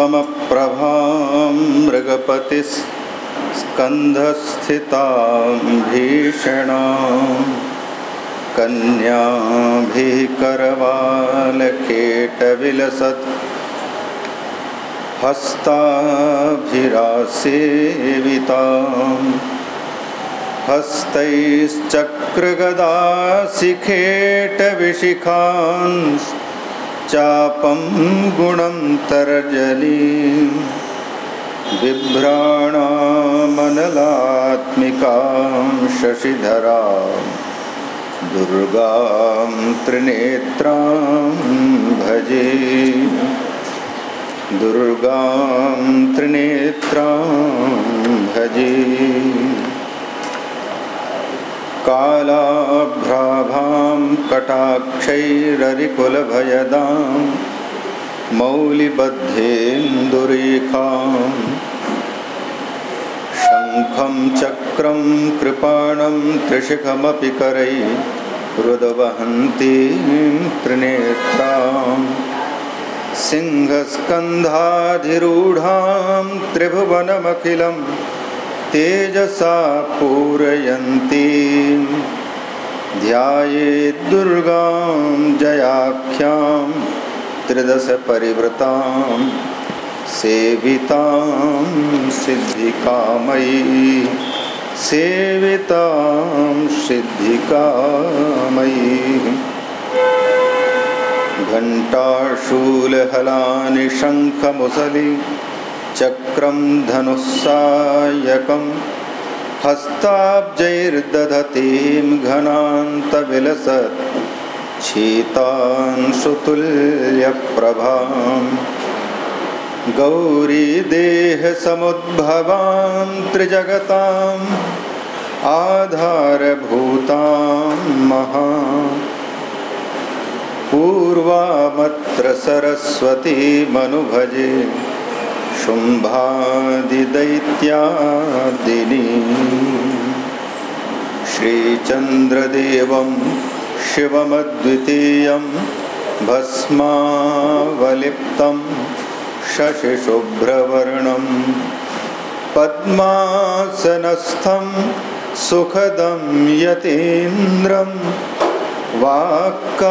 समप्रभां मृगपतिस्कन्धस्थितां भीषणां कन्याभिः करवालकेटविलसत् हस्ताभिरासेविताम् हस्तैश्चक्रगदाशिखेटविशिखांस् चापं गुणं तर्जनीं। बिभ्राणामनलात्मिकां शशिधरा। दुर्गां त्रिनेत्रां भजे। दुर्गां त्रिनेत्रां भजे। कालाभ्राभां कटाक्षैररिकुलभयदां मौलिबद्धेन्दुरेखां। शङ्खं चक्रं कृपाणं त्रिशिखमपि करै हृदवहन्तीं त्रिनेत्रां। सिंहस्कन्धाधिरूढां त्रिभुवनमखिलम् तेजसा पूरयन्ती ध्यायेद्दुर्गां जयाख्यां त्रिदशपरिवृतां सेवितां सिद्धिकामयी। सेवितां सिद्धिकामयी। घण्टाशूलहलानि शङ्खमुसलि चक्रं धनुस्सायकं हस्ताब्जैर्दधतीं घनान्तविलसत् शीतांशुतुल्यप्रभां। गौरीदेहसमुद्भवां त्रिजगताम् आधारभूतां महा पूर्वामत्र सरस्वतीमनुभजे शुम्भादिदैत्यादिनी। श्रीचन्द्रदेवं शिवमद्वितीयं भस्मावलिप्तं शशिशुभ्रवर्णं पद्मासनस्थं सुखदं यतीन्द्रं वाक्कायचित्तैः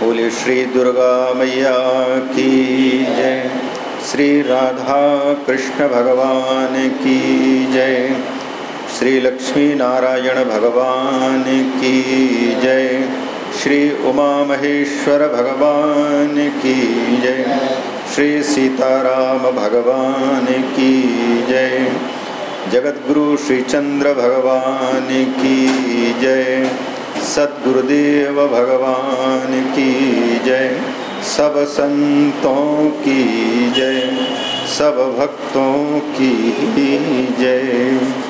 बोले, श्री दुर्गा मैया की जय, श्री राधा कृष्ण भगवान की जय, श्री लक्ष्मी नारायण भगवान की जय, श्री उमा महेश्वर भगवान की जय, श्री सीताराम भगवान की जय, जगद्गुरु श्री चंद्र भगवान की जय सदगुरुदेव भगवान की जय। सब संतों की जय। सब भक्तों की जय।